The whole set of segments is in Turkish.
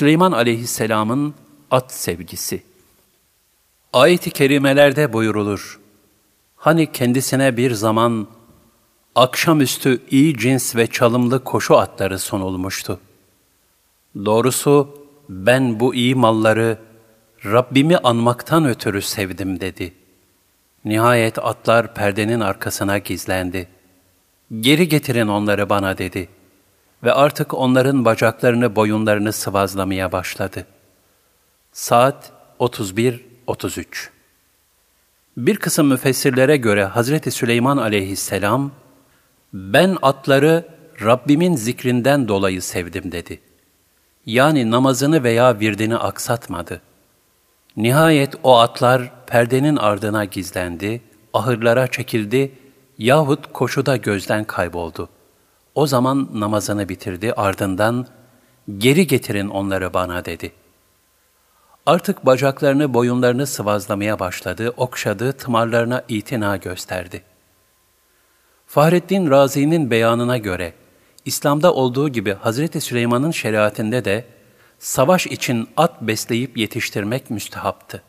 Süleyman aleyhisselamın at sevgisi. Ayet-i kerimelerde buyurulur. Hani kendisine bir zaman akşamüstü iyi cins ve çalımlı koşu atları sunulmuştu. Doğrusu ben bu iyi malları Rabbimi anmaktan ötürü sevdim dedi. Nihayet atlar perdenin arkasına gizlendi. Geri getirin onları bana dedi. Ve artık onların bacaklarını boyunlarını sıvazlamaya başladı. Saat 31-33 Bir kısım müfessirlere göre Hazreti Süleyman aleyhisselam, ben atları Rabbimin zikrinden dolayı sevdim dedi. Yani namazını veya virdini aksatmadı. Nihayet o atlar perdenin ardına gizlendi, ahırlara çekildi yahut koşuda gözden kayboldu. O zaman namazını bitirdi ardından geri getirin onları bana dedi. Artık bacaklarını boyunlarını sıvazlamaya başladı, okşadı, tımarlarına itina gösterdi. Fahrettin Razi'nin beyanına göre, İslam'da olduğu gibi Hazreti Süleyman'ın şeriatinde de savaş için at besleyip yetiştirmek müstehaptı.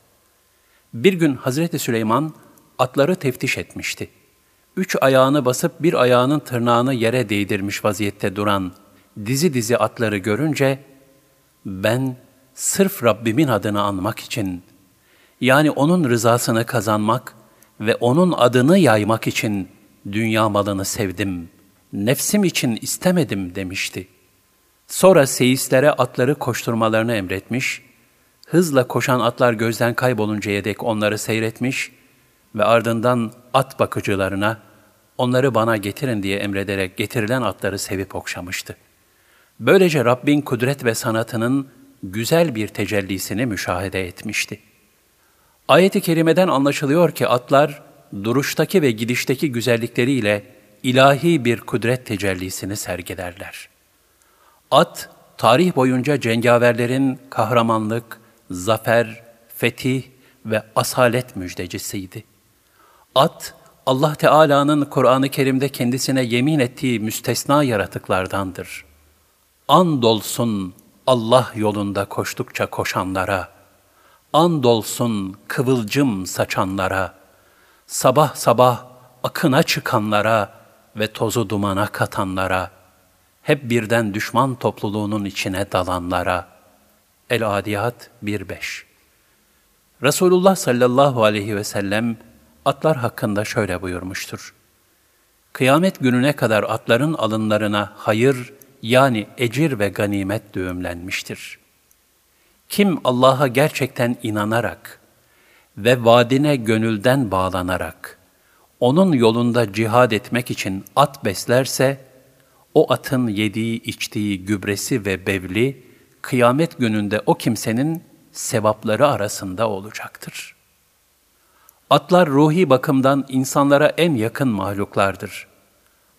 Bir gün Hazreti Süleyman atları teftiş etmişti. Üç ayağını basıp bir ayağının tırnağını yere değdirmiş vaziyette duran dizi dizi atları görünce, ben sırf Rabbimin adını anmak için, yani O'nun rızasını kazanmak ve O'nun adını yaymak için dünya malını sevdim, nefsim için istemedim demişti. Sonra seyislere atları koşturmalarını emretmiş, hızla koşan atlar gözden kayboluncaya dek onları seyretmiş ve ardından at bakıcılarına onları bana getirin diye emrederek getirilen atları sevip okşamıştı. Böylece Rabbin kudret ve sanatının güzel bir tecellisini müşahede etmişti. Ayet-i kerimeden anlaşılıyor ki atlar duruştaki ve gidişteki güzellikleriyle ilahi bir kudret tecellisini sergilerler. At, tarih boyunca cengaverlerin kahramanlık, zafer, fetih ve asalet müjdecisiydi. At, Allah Teala'nın Kur'an-ı Kerim'de kendisine yemin ettiği müstesna yaratıklardandır. Andolsun Allah yolunda koştukça koşanlara, andolsun kıvılcım saçanlara, sabah sabah akına çıkanlara ve tozu dumana katanlara, hep birden düşman topluluğunun içine dalanlara. El-Adiyat 1-5 Resulullah sallallahu aleyhi ve sellem atlar hakkında şöyle buyurmuştur. Kıyamet gününe kadar atların alınlarına hayır yani ecir ve ganimet düğümlenmiştir. Kim Allah'a gerçekten inanarak ve vaadine gönülden bağlanarak onun yolunda cihad etmek için at beslerse, o atın yediği, içtiği gübresi ve bevli, kıyamet gününde o kimsenin sevapları arasında olacaktır. Atlar ruhi bakımdan insanlara en yakın mahluklardır.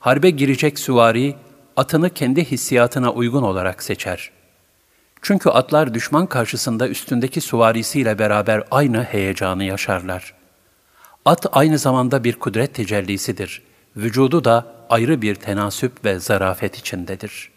Harbe girecek süvari, atını kendi hissiyatına uygun olarak seçer. Çünkü atlar düşman karşısında üstündeki suvarisiyle beraber aynı heyecanı yaşarlar. At aynı zamanda bir kudret tecellisidir. Vücudu da ayrı bir tenasüp ve zarafet içindedir.''